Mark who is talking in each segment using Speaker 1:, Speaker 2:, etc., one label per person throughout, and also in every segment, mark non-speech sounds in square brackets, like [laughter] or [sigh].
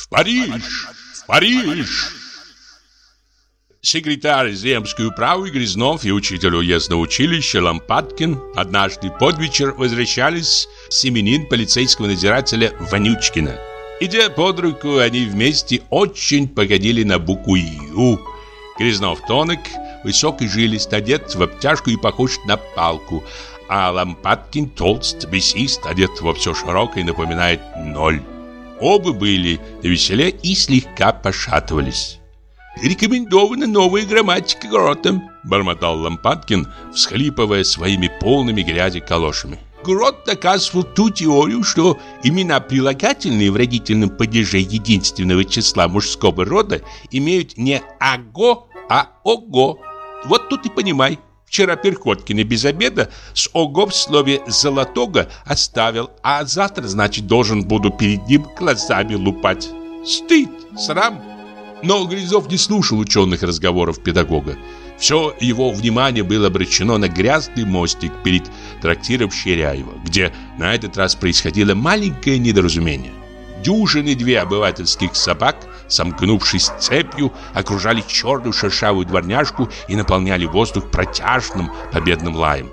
Speaker 1: «В Париж! В Париж!» Секретарь земской управы Грязнов и учитель уездного училища Лампадкин однажды под вечер возвращались с именин полицейского надзирателя Вонючкина. Идя под руку, они вместе очень погодили на букву «Ю». Грязнов тонок, высокий жилист, одет в обтяжку и похож на палку, а Лампадкин толст, бесист, одет во все широкое и напоминает ноль. Оба были на веселе и слегка пошатывались. «Рекомендована новая грамматика Гротом», — бормотал Лампадкин, всхлипывая своими полными грязи калошами. Грот доказывал ту теорию, что имена прилагательные в родительном падеже единственного числа мужского рода имеют не «аго», а «ого». Вот тут и понимай. Вчера Перкоткины без обеда с ого в слове «золотого» оставил, а завтра, значит, должен буду перед ним глазами лупать. Стыд, срам. Но Грязов не слушал ученых разговоров педагога. Все его внимание было обращено на грязный мостик перед трактиром Ширяева, где на этот раз происходило маленькое недоразумение. Дюжины две обывательских собак, сомкнувшись цепью, окружали черную шершавую дворняжку и наполняли воздух протяжным победным лаем.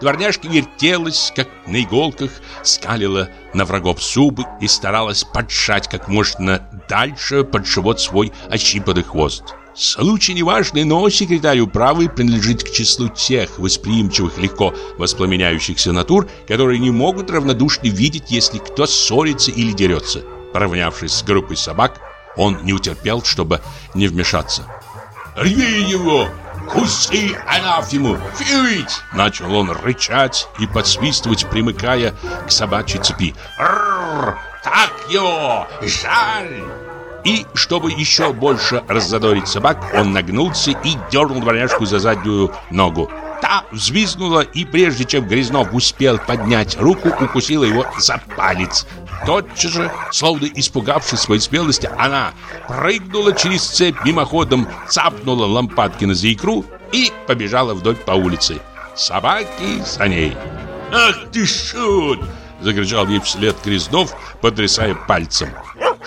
Speaker 1: Дворняжка вертелась, как на иголках, скалила на врагов зубы и старалась подшать как можно дальше под живот свой ощипанный хвост. Случай неважный, но секретарь управы принадлежит к числу тех восприимчивых, легко воспламеняющихся натур, которые не могут равнодушно видеть, если кто ссорится или дерется. Поравнявшись с группой собак, он не утерпел, чтобы не вмешаться. «Рви его! Куси анафему! Фьюить!» Начал он рычать и подсвистывать, примыкая к собачьей цепи. «Рррр! Так его! Жаль!» И, чтобы еще больше раззадорить собак, он нагнулся и дернул дворняжку за заднюю ногу. Та взвизгнула и, прежде чем Грязнов успел поднять руку, укусила его за палец. Тотчас же, словно испугавшись своей смелости, она прыгнула через цепь мимоходом, цапнула Лампадкина за икру и побежала вдоль по улице. Собаки за ней. «Ах ты шут!» – закричал ей вслед Грязнов, потрясая пальцем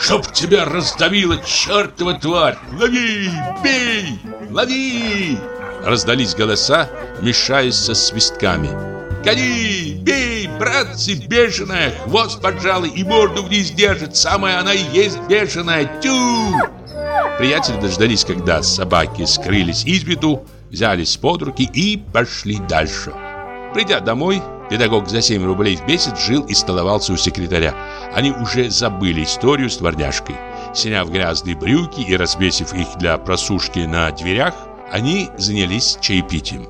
Speaker 1: чтоб тебя раздавила чертова тварь! Лови! Бей! Лови!» Раздались голоса, мешаясь со свистками. «Гони! Бей, братцы, бешеная! Хвост поджалый и морду вниз держит! Самая она и есть бешеная! Тю!» Приятели дождались, когда собаки скрылись из виду, взялись под руки и пошли дальше. Придя домой, Педагог за 7 рублей в месяц жил и столовался у секретаря. Они уже забыли историю с дворняжкой. Сняв грязные брюки и развесив их для просушки на дверях, они занялись чаепитием.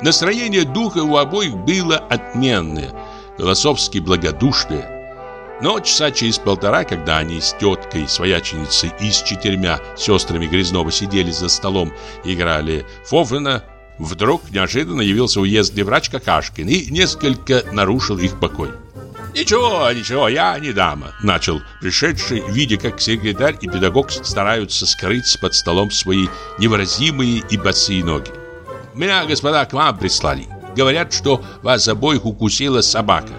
Speaker 1: Настроение духа у обоих было отменное, голосовски благодушное. Но часа через полтора, когда они с теткой, свояченицей и с четырьмя сестрами Грязнова сидели за столом и играли Фофана, Вдруг неожиданно явился уездный врач Какашкин и несколько нарушил их покой. «Ничего, ничего, я не дама», — начал пришедший, видя, как секретарь и педагог стараются скрыть под столом свои невыразимые и босые ноги. «Меня, господа, к вам прислали. Говорят, что вас обоих укусила собака».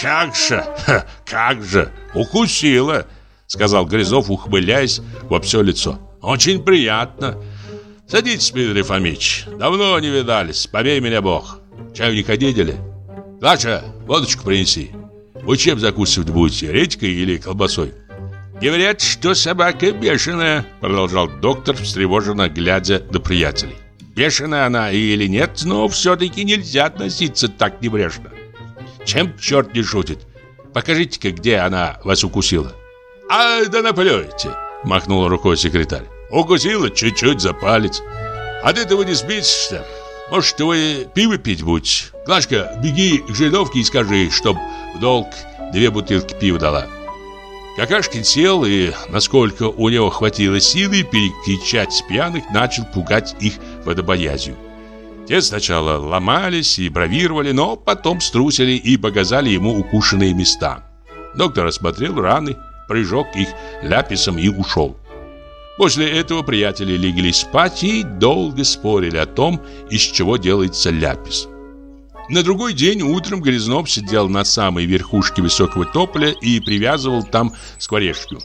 Speaker 1: «Как же, как же, укусила», — сказал Грязов, ухмыляясь во все лицо. «Очень приятно. Садитесь, Дмитрий Фомич. Давно не видались, побей меня бог. Чаю не ходили? Даша, водочку принеси. Вы чем закусывать будете, редькой или колбасой? Говорят, что собака бешеная, продолжал доктор, встревоженно глядя на приятелей. Бешеная она или нет, но все-таки нельзя относиться так небрежно. Чем черт не шутит? Покажите-ка, где она вас укусила. А да наплюете, Махнул рукой секретарь. Укусила чуть-чуть за палец. А От этого не сбиться. Может, вы пиво пить будь? Глашка, беги к жидовке и скажи, чтоб в долг две бутылки пива дала. Какашкин сел и, насколько у него хватило силы, перекричать пьяных, начал пугать их водобоязью. Те сначала ломались и бравировали, но потом струсили и показали ему укушенные места. Доктор осмотрел раны, прижег их ляписом и ушел. После этого приятели легли спать и долго спорили о том, из чего делается ляпис. На другой день утром Грязнов сидел на самой верхушке высокого тополя и привязывал там скворечку.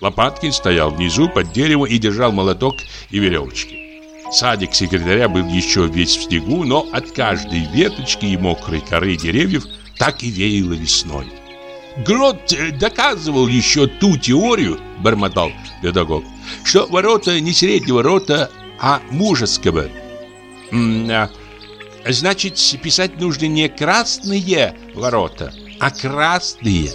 Speaker 1: Лопаткин стоял внизу под дерево и держал молоток и веревочки. Садик секретаря был еще весь в снегу, но от каждой веточки и мокрой коры деревьев так и веяло весной. Грот доказывал еще ту теорию, бормотал педагог, что ворота не среднего рота, а мужеского. А, значит, писать нужно не красные ворота, а красные.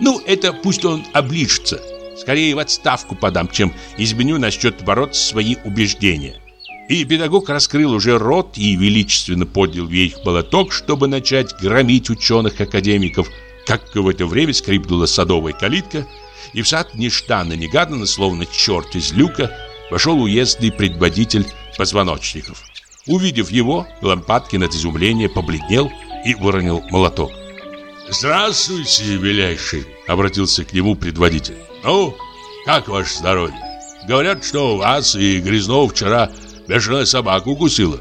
Speaker 1: Ну, это пусть он обличится. Скорее в отставку подам, чем изменю насчет ворот свои убеждения. И педагог раскрыл уже рот и величественно поднял вверх молоток, чтобы начать громить ученых-академиков. Как в это время скрипнула садовая калитка – и в сад нежданно-негаданно, словно черт из люка, вошел уездный предводитель позвоночников. Увидев его, Лампаткин от изумления побледнел и выронил молоток. «Здравствуйте, веляйший!» — обратился к нему предводитель. «Ну, как ваше здоровье? Говорят, что вас и Грязнов вчера бешеная собака укусила.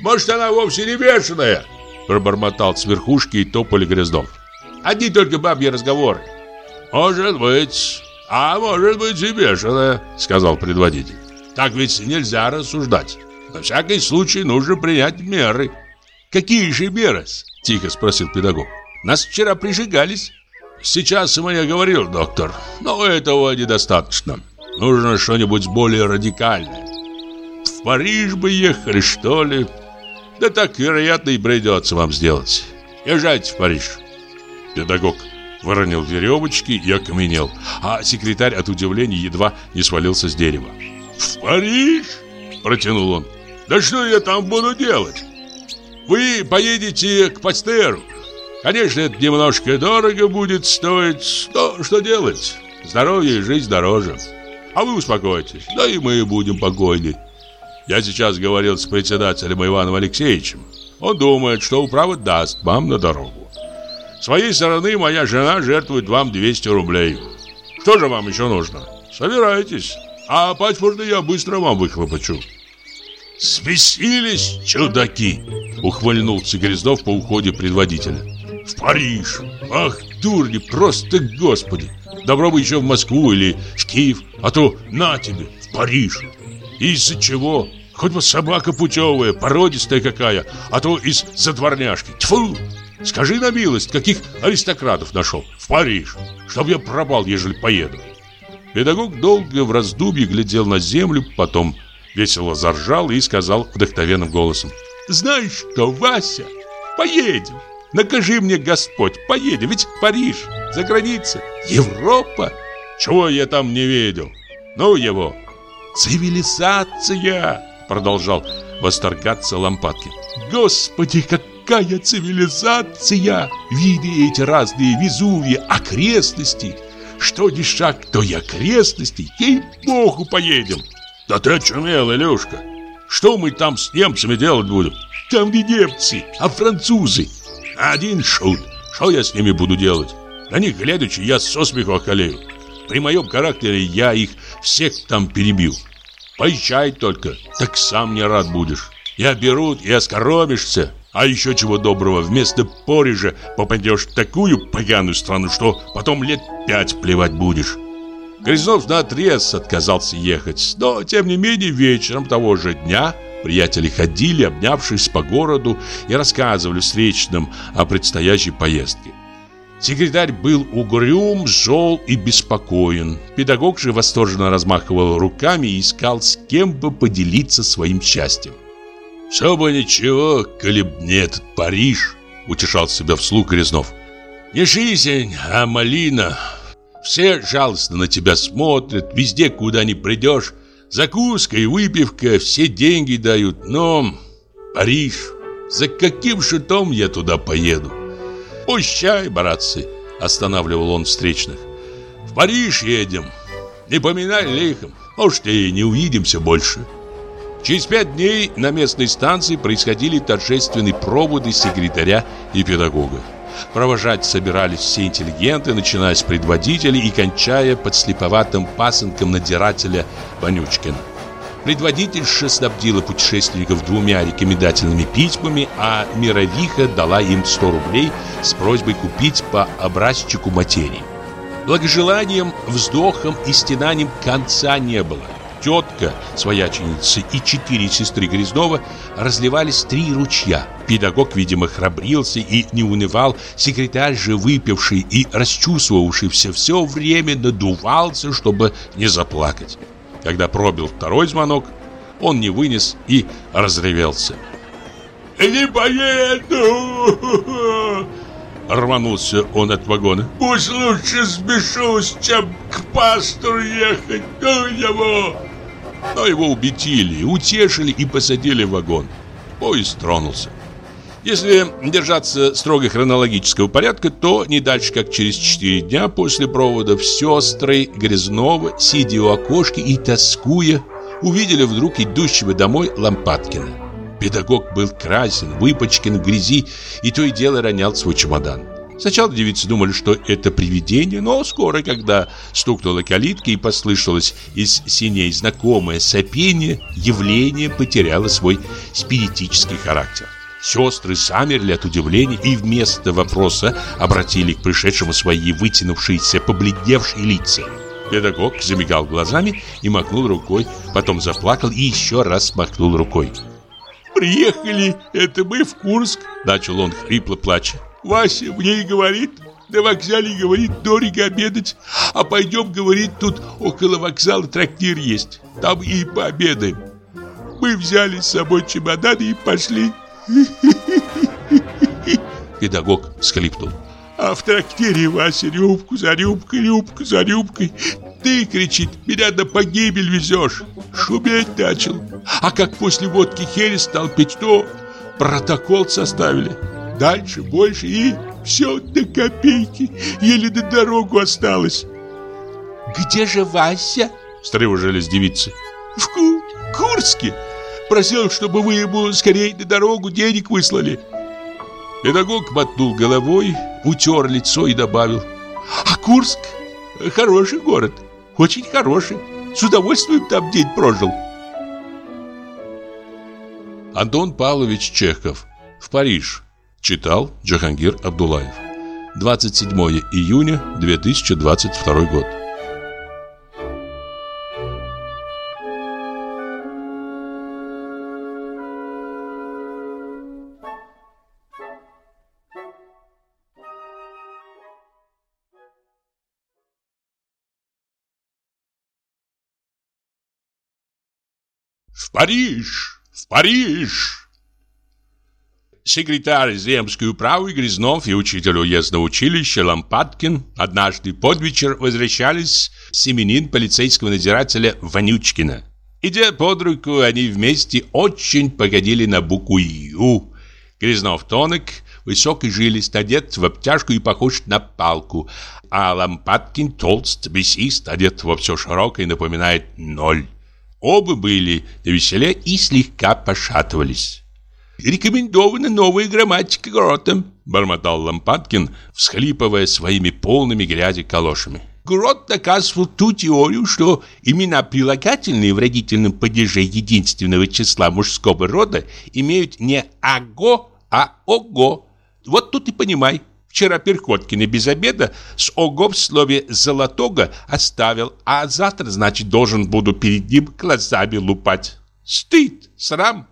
Speaker 1: Может, она вовсе не бешеная?» — пробормотал с верхушки и тополь Грязнов. «Одни только бабьи разговоры. «Может быть, а может быть и бешеная», — сказал предводитель. «Так ведь нельзя рассуждать. На всякий случай нужно принять меры». «Какие же меры?» — тихо спросил педагог. «Нас вчера прижигались». «Сейчас мне говорил доктор, но этого недостаточно. Нужно что-нибудь более радикальное. В Париж бы ехали, что ли? Да так, вероятно, и придется вам сделать. Езжайте в Париж». Педагог выронил веревочки и окаменел, а секретарь от удивления едва не свалился с дерева. «В Париж?» – протянул он. «Да что я там буду делать? Вы поедете к Пастеру. Конечно, это немножко дорого будет стоить, но что делать? Здоровье и жизнь дороже. А вы успокойтесь, да и мы будем покойней. Я сейчас говорил с председателем Иваном Алексеевичем. Он думает, что управа даст вам на дорогу. Своей стороны моя жена жертвует вам 200 рублей. Что же вам еще нужно? Собирайтесь, а паспорты я быстро вам выхлопочу. Спесились чудаки, ухвыльнулся Грязнов по уходе предводителя. В Париж! Ах, дурни, просто господи! Добро бы еще в Москву или в Киев, а то на тебе, в Париж! Из-за чего? Хоть бы собака путевая, породистая какая, а то из-за дворняжки. Тьфу! Скажи на милость, каких аристократов нашел в Париж, чтоб я пропал, ежели поеду. Педагог долго в раздумье глядел на землю, потом весело заржал и сказал вдохновенным голосом. «Знаешь что, Вася, поедем. Накажи мне, Господь, поедем, ведь Париж, за граница, Европа. Чего я там не видел? Ну его!» «Цивилизация!» — продолжал восторгаться Лампадкин. «Господи, как какая цивилизация! Видя эти разные везувья, окрестности, что ни шаг, то и окрестности, ей-богу, поедем!» «Да ты очумел, Илюшка! Что мы там с немцами делать будем?» «Там не немцы, а французы!» «Один шут! Что я с ними буду делать? На них глядячи, я со смеху околею. При моем характере я их всех там перебил. Поезжай только, так сам не рад будешь. Я берут и оскоромишься. А еще чего доброго, вместо Порижа попадешь в такую поганую страну, что потом лет пять плевать будешь. Грязнов наотрез отказался ехать, но, тем не менее, вечером того же дня приятели ходили, обнявшись по городу, и рассказывали встречным о предстоящей поездке. Секретарь был угрюм, зол и беспокоен. Педагог же восторженно размахивал руками и искал с кем бы поделиться своим счастьем. «Чтобы ничего, коли б не этот Париж!» — утешал себя вслух Грязнов. «Не жизнь, а малина. Все жалостно на тебя смотрят, везде, куда ни придешь. Закуска и выпивка, все деньги дают, но... Париж, за каким шутом я туда поеду?» «Пущай, братцы!» — останавливал он встречных. «В Париж едем. Не поминай лихом. Может, и не увидимся больше». Через пять дней на местной станции происходили торжественные проводы секретаря и педагога. Провожать собирались все интеллигенты, начиная с предводителя и кончая подслеповатым пасынком надирателя Вонючкина. Предводительша снабдила путешественников двумя рекомендательными письмами, а Мировиха дала им 100 рублей с просьбой купить по образчику материи. Благожеланием, вздохом и стенанием конца не было тетка, свояченица и четыре сестры Грязнова разливались три ручья. Педагог, видимо, храбрился и не унывал. Секретарь же, выпивший и расчувствовавшийся все время, надувался, чтобы не заплакать. Когда пробил второй звонок, он не вынес и разревелся.
Speaker 2: «Не поеду!»
Speaker 1: Рванулся он от вагона.
Speaker 2: «Пусть лучше сбешусь, чем к пастору ехать, ну его!»
Speaker 1: Но его убедили, утешили и посадили в вагон. Поезд тронулся. Если держаться строго хронологического порядка, то не дальше, как через 4 дня после проводов сестры Грязнова, сидя у окошки и тоскуя, увидели вдруг идущего домой Лампадкина. Педагог был красен, выпачкан в грязи и то и дело ронял свой чемодан. Сначала девицы думали, что это привидение, но скоро, когда стукнула калитка и послышалось из синей знакомое сопение, явление потеряло свой спиритический характер. Сестры замерли от удивления и вместо вопроса обратили к пришедшему свои вытянувшиеся, побледневшие лица. Педагог замигал глазами и махнул рукой, потом заплакал и еще раз махнул рукой.
Speaker 2: «Приехали, это мы в Курск!» – начал он хрипло плача. Вася мне и говорит, на вокзале говорит, дорого обедать, а пойдем, говорит, тут около вокзала трактир есть, там и пообедаем. Мы взяли с собой чемоданы и пошли. [laughs]
Speaker 1: Педагог всхлипнул.
Speaker 2: А в трактире Вася рюмку за рюмкой, рюмку за рюмкой. Ты, кричит, меня на погибель везешь. Шуметь начал. А как после водки херес стал пить, то протокол составили дальше, больше и все до копейки, еле до дорогу осталось.
Speaker 3: «Где же Вася?»
Speaker 2: – встревожились девицы. «В Ку Курске. Просил, чтобы вы ему скорее на дорогу денег выслали».
Speaker 1: Педагог мотнул головой, утер лицо и добавил.
Speaker 2: «А Курск – хороший город, очень хороший. С удовольствием там день прожил».
Speaker 1: Антон Павлович Чехов. В Париж. Читал Джахангир Абдулаев. 27 июня 2022 год.
Speaker 2: В Париж! В Париж!»
Speaker 1: Секретарь земской управы Грязнов и учитель уездного училища Лампадкин однажды под вечер возвращались с именин полицейского надзирателя Вонючкина. Идя под руку, они вместе очень погодили на букву «Ю». Грязнов тонок, высокий жилист, одет в обтяжку и похож на палку, а Лампадкин толст, бесист, одет во все широкое и напоминает ноль. Оба были навеселе и слегка пошатывались
Speaker 2: рекомендована новая грамматика Грота», — бормотал Лампадкин, всхлипывая своими полными грязи калошами. Грот доказывал ту теорию, что имена прилагательные в родительном падеже единственного числа мужского рода имеют не «аго», а «ого». Вот тут и понимай. Вчера Перкоткин без обеда с «ого» в слове «золотого» оставил, а завтра, значит, должен буду перед ним глазами лупать. Стыд, срам.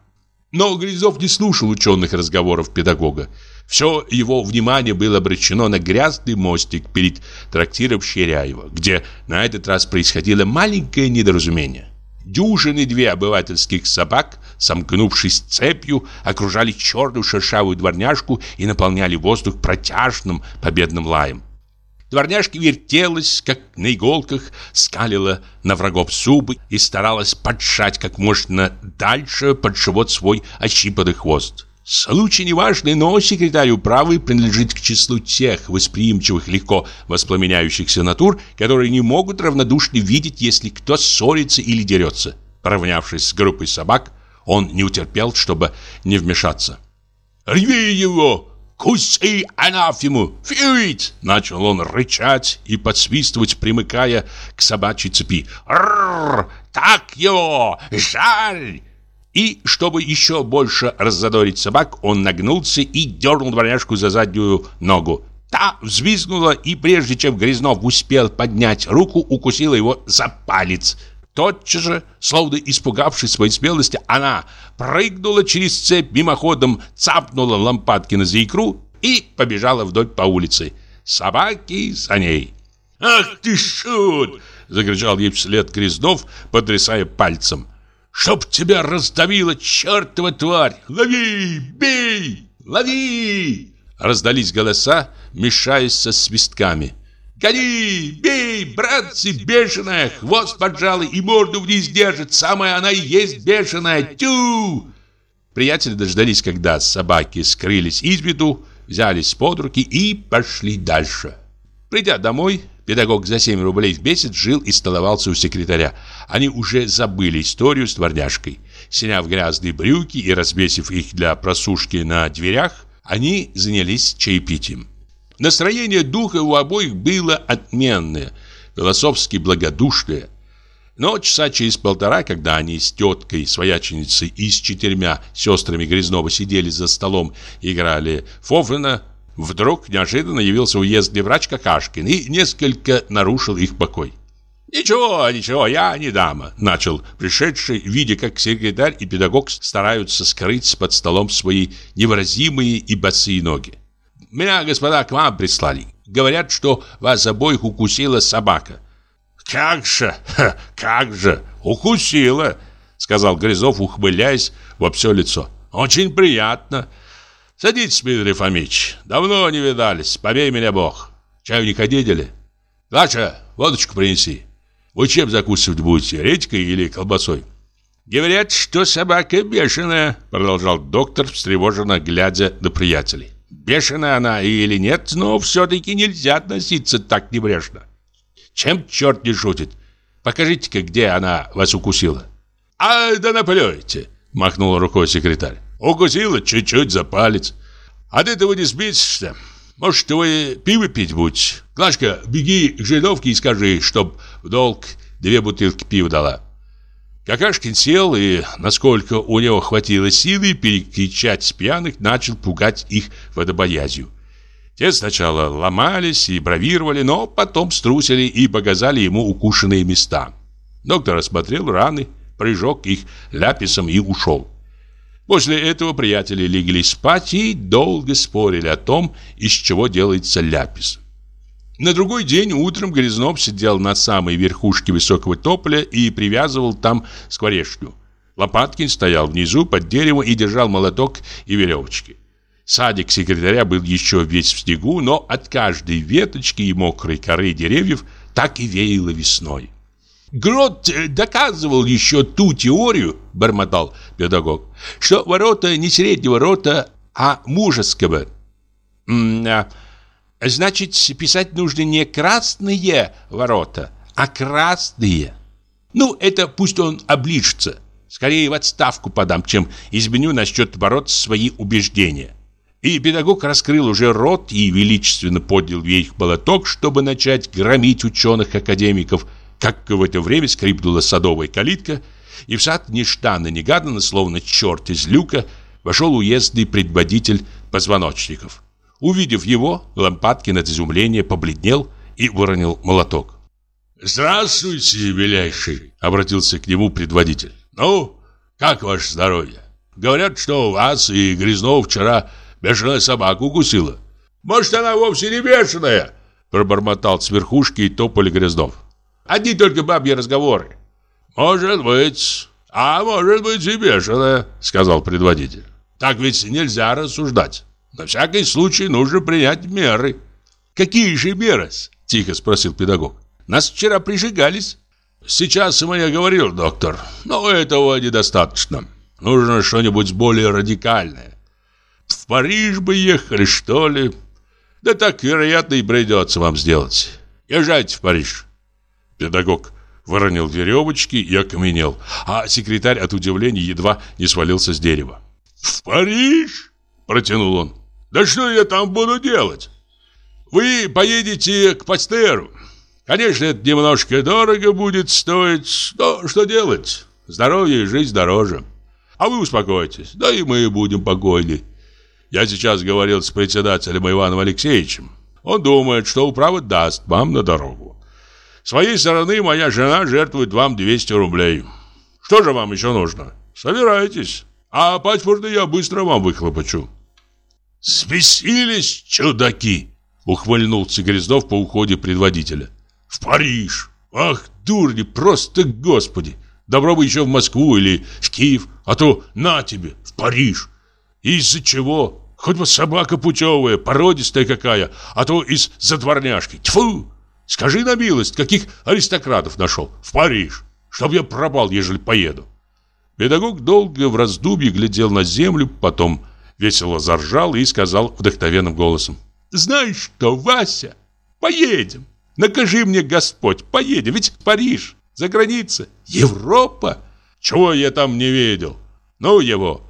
Speaker 2: Но Грязов не слушал ученых разговоров педагога. Все его внимание было обращено на грязный мостик перед трактиром Ширяева, где на этот раз происходило маленькое недоразумение. Дюжины две обывательских собак, сомкнувшись цепью, окружали черную шершавую дворняжку и наполняли воздух протяжным победным лаем. Дворняжка вертелась, как на иголках, скалила на врагов зубы и старалась подшать как можно дальше под живот свой ощипанный хвост. Случай неважный, но секретарь управы принадлежит к числу тех восприимчивых, легко воспламеняющихся натур, которые не могут равнодушно видеть, если кто ссорится или дерется. Поравнявшись с группой собак, он не утерпел, чтобы не вмешаться. «Рви его!» «Куси анафиму, Фьюит!» Начал он рычать и подсвистывать, примыкая к собачьей цепи. «Рррр! Так его! Жаль!» И, чтобы еще больше раззадорить собак, он нагнулся и дернул дворняжку за заднюю ногу.
Speaker 1: Та взвизгнула и, прежде чем Грязнов успел поднять руку, укусила его за палец – Тотчас же, словно испугавшись своей смелости, она прыгнула через цепь мимоходом, цапнула Лампадкина за икру и побежала вдоль по улице. Собаки за ней. «Ах ты шут!» — закричал ей вслед Грязнов, потрясая пальцем. «Чтоб тебя раздавила чертова тварь! Лови! Бей! Лови!» Раздались голоса, мешаясь со свистками. Гони, бей, братцы, бешеная, хвост поджалый и морду вниз держит, самая она и есть бешеная, тю!» Приятели дождались, когда собаки скрылись из виду, взялись под руки и пошли дальше. Придя домой, педагог за 7 рублей в месяц жил и столовался у секретаря. Они уже забыли историю с дворняжкой. Сняв грязные брюки и развесив их для просушки на дверях, они занялись чаепитием. Настроение духа у обоих было отменное, философски благодушное. Но часа через полтора, когда они с теткой, свояченицей и с четырьмя сестрами Грязнова сидели за столом и играли Фофрина, вдруг неожиданно явился уездный врач Какашкин и несколько нарушил их покой. «Ничего, ничего, я не дама», — начал пришедший, видя, как секретарь и педагог стараются скрыть под столом свои невыразимые и босые ноги. Меня, господа, к вам прислали. Говорят, что вас обоих укусила собака. Как же, как же, укусила, сказал Грязов, ухмыляясь во все лицо. Очень приятно. Садитесь, Дмитрий Фомич. Давно не видались, побей меня бог. Чайник одели? Даша, водочку принеси. Вы чем закусывать будете, редькой или колбасой? Говорят, что собака бешеная, продолжал доктор, встревоженно глядя на приятелей. Бешеная она или нет, но все-таки нельзя относиться так небрежно. Чем черт не шутит? Покажите-ка, где она вас укусила. А, да наплюйте, махнул рукой секретарь. Укусила чуть-чуть за палец. От этого не спится. Может, вы пиво пить будь. Глашка, беги к жидовке и скажи, чтоб в долг две бутылки пива дала. Какашкин сел и, насколько у него хватило силы перекричать пьяных, начал пугать их водобоязью. Те сначала ломались и бравировали, но потом струсили и показали ему укушенные места. Доктор осмотрел раны, прижег их ляписом и ушел. После этого приятели легли спать и долго спорили о том, из чего делается ляпис. На другой день утром Грязнов сидел на самой верхушке высокого тополя и привязывал там скворечню. Лопаткин стоял внизу под деревом и держал молоток и веревочки. Садик секретаря был еще весь в снегу, но от каждой веточки и мокрой коры деревьев так и веяло весной. Грот э, доказывал еще ту теорию, бормотал педагог, что ворота не среднего рота, а мужеского. А, Значит, писать нужно не красные ворота, а красные. Ну, это пусть он обличится, Скорее в отставку подам, чем изменю насчет ворот свои убеждения. И педагог раскрыл уже рот и величественно поднял вверх болоток, чтобы начать громить ученых-академиков, как в это время скрипнула садовая калитка, и в сад нежданно-негаданно, словно черт из люка, вошел уездный предводитель позвоночников. Увидев его, Лампадкин от изумления побледнел и выронил молоток. «Здравствуйте, белейший!» — обратился к нему предводитель. «Ну, как ваше здоровье? Говорят, что у вас и Грязнова вчера бешеная собака укусила». «Может, она вовсе не бешеная?» — пробормотал с верхушки и тополь Грязнов. «Одни только бабьи разговоры». «Может быть, а может быть и бешеная», — сказал предводитель. «Так ведь нельзя рассуждать». На всякий случай нужно принять меры. Какие же меры? Тихо спросил педагог. Нас вчера прижигались. Сейчас ему я говорил доктор, но этого недостаточно. Нужно что-нибудь более радикальное. В Париж бы ехали, что ли? Да так, вероятно, и придется вам сделать. Езжайте в Париж. Педагог выронил веревочки и окаменел, а секретарь от удивления едва не свалился с дерева. «В Париж?» – протянул он. Да что я там буду делать? Вы поедете к Пастеру. Конечно, это немножко дорого будет стоить, но что делать? Здоровье и жизнь дороже. А вы успокойтесь, да и мы будем покойны. Я сейчас говорил с председателем Иваном Алексеевичем. Он думает, что управа даст вам на дорогу. С моей стороны моя жена жертвует вам 200 рублей. Что же вам еще нужно? Собирайтесь. А паспорты я быстро вам выхлопочу. «Свесились чудаки!» — ухвыльнулся Грязнов по уходе предводителя. «В Париж! Ах, дурни, просто господи! Добро бы еще в Москву или в Киев, а то на тебе, в Париж! Из-за чего? Хоть бы собака путевая, породистая какая, а то из-за дворняжки. Тьфу! Скажи на милость, каких аристократов нашел в Париж, чтоб я пропал, ежели поеду!» Педагог долго в раздумье глядел на землю, потом весело заржал и сказал вдохновенным голосом. «Знаешь что, Вася, поедем. Накажи мне, Господь, поедем. Ведь Париж, за граница, Европа. Чего я там не видел? Ну его!»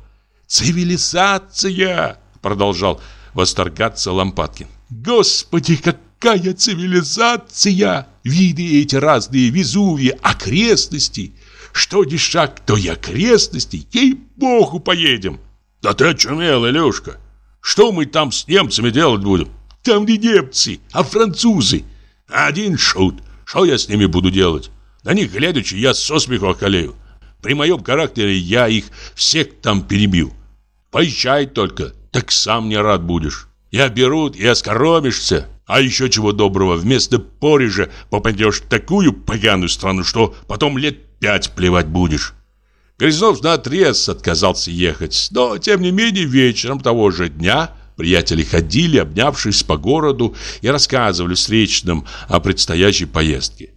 Speaker 1: «Цивилизация!» — продолжал восторгаться Лампадкин. «Господи, какая цивилизация! Виды эти разные, Везувия, окрестности! Что ни шаг, то и окрестности! Ей-богу, поедем!» Да ты очумел, Илюшка. Что мы там с немцами делать будем? Там не немцы, а французы. Один шут. Что я с ними буду делать? На них глядячи, я со смеху околею. При моем характере я их всех там перебил. Поезжай только, так сам не рад будешь. Я берут и оскоромишься. А еще чего доброго, вместо Порижа попадешь в такую поганую страну, что потом лет пять плевать будешь. Грязнов наотрез отказался ехать, но, тем не менее, вечером того же дня приятели ходили, обнявшись по городу, и рассказывали встречным о предстоящей поездке.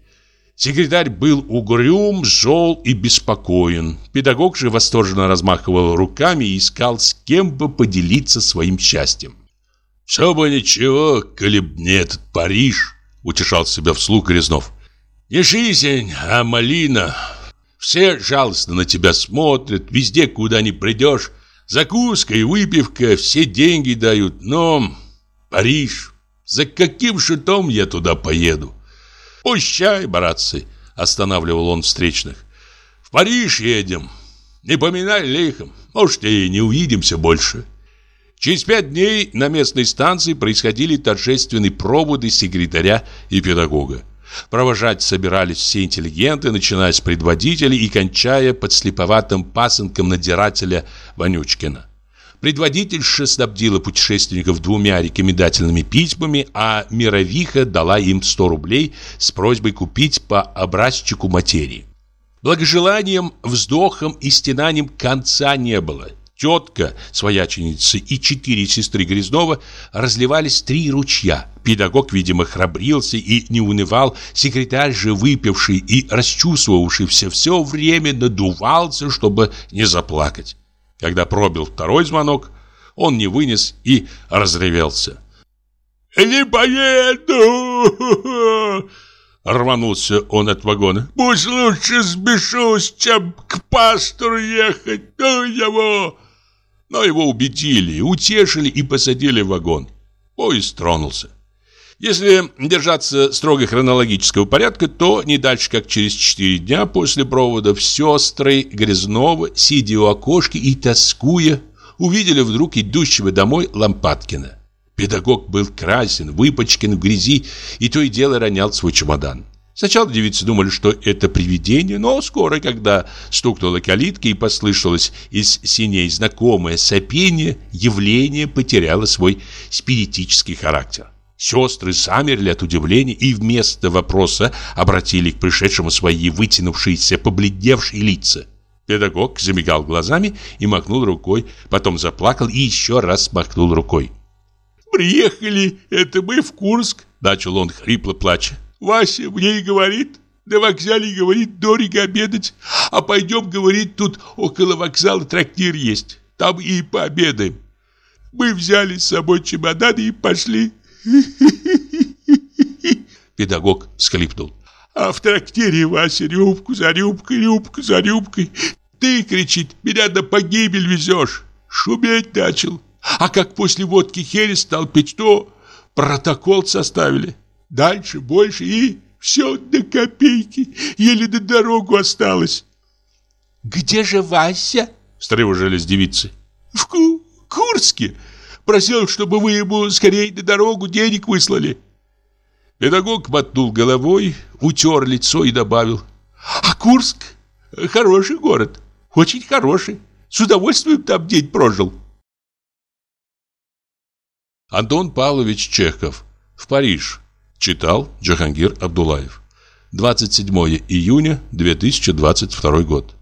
Speaker 1: Секретарь был угрюм, зол и беспокоен. Педагог же восторженно размахивал руками и искал, с кем бы поделиться своим счастьем. «Все бы ничего, коли б не этот Париж», — утешал себя вслух Грязнов. «Не жизнь, а малина, все жалостно на тебя смотрят, везде, куда ни придешь. Закуска и выпивка, все деньги дают. Но Париж, за каким шутом я туда поеду? Пущай, братцы, останавливал он встречных. В Париж едем. Не поминай лихом. Может, и не увидимся больше. Через пять дней на местной станции происходили торжественные проводы секретаря и педагога. Провожать собирались все интеллигенты, начиная с предводителей и кончая подслеповатым пасынком надирателя Вонючкина. Предводительша снабдила путешественников двумя рекомендательными письмами, а Мировиха дала им 100 рублей с просьбой купить по образчику материи. Благожеланием, вздохом и стенанием конца не было тетка, свояченица и четыре сестры Грязнова разливались три ручья. Педагог, видимо, храбрился и не унывал, секретарь же, выпивший и расчувствовавшийся все время, надувался, чтобы не заплакать. Когда пробил второй звонок, он не вынес и разревелся. «Не поеду!» Рванулся он от вагона. «Пусть лучше сбешусь, чем к пастору ехать, ну его!» Но его убедили, утешили и посадили в вагон. Поезд тронулся. Если держаться строго хронологического порядка, то не дальше, как через 4 дня после проводов сестры Грязнова, сидя у окошки и тоскуя, увидели вдруг идущего домой Лампадкина. Педагог был красен, выпачкан в грязи и то и дело ронял свой чемодан. Сначала девицы думали, что это привидение, но скоро, когда стукнула калитка и послышалось из синей знакомое сопение, явление потеряло свой спиритический характер. Сестры замерли от удивления и вместо вопроса обратили к пришедшему свои вытянувшиеся, побледневшие лица. Педагог замигал глазами и махнул рукой, потом заплакал и еще раз махнул рукой. «Приехали, это мы в Курск», — начал он хрипло плача. Вася мне и говорит, на вокзале говорит, дорого обедать, а пойдем, говорит, тут около вокзала трактир есть, там и пообедаем. Мы взяли с собой чемоданы и пошли. Педагог всхлипнул. А в трактире Вася рюмку за рюмкой, рюмку за рюмкой. Ты, кричит, меня на погибель везешь. Шуметь начал. А как после водки херес стал пить, то протокол составили дальше, больше и все до копейки, еле до дорогу осталось.
Speaker 3: «Где же Вася?» – встревожились девицы.
Speaker 1: «В Ку Курске.
Speaker 2: Просил, чтобы вы ему скорее на дорогу денег выслали».
Speaker 1: Педагог мотнул головой, утер лицо и добавил.
Speaker 2: «А Курск – хороший город, очень хороший. С удовольствием там день прожил».
Speaker 1: Антон Павлович Чехов. В Париж. Читал Джахангир Абдулаев. 27 июня 2022 год.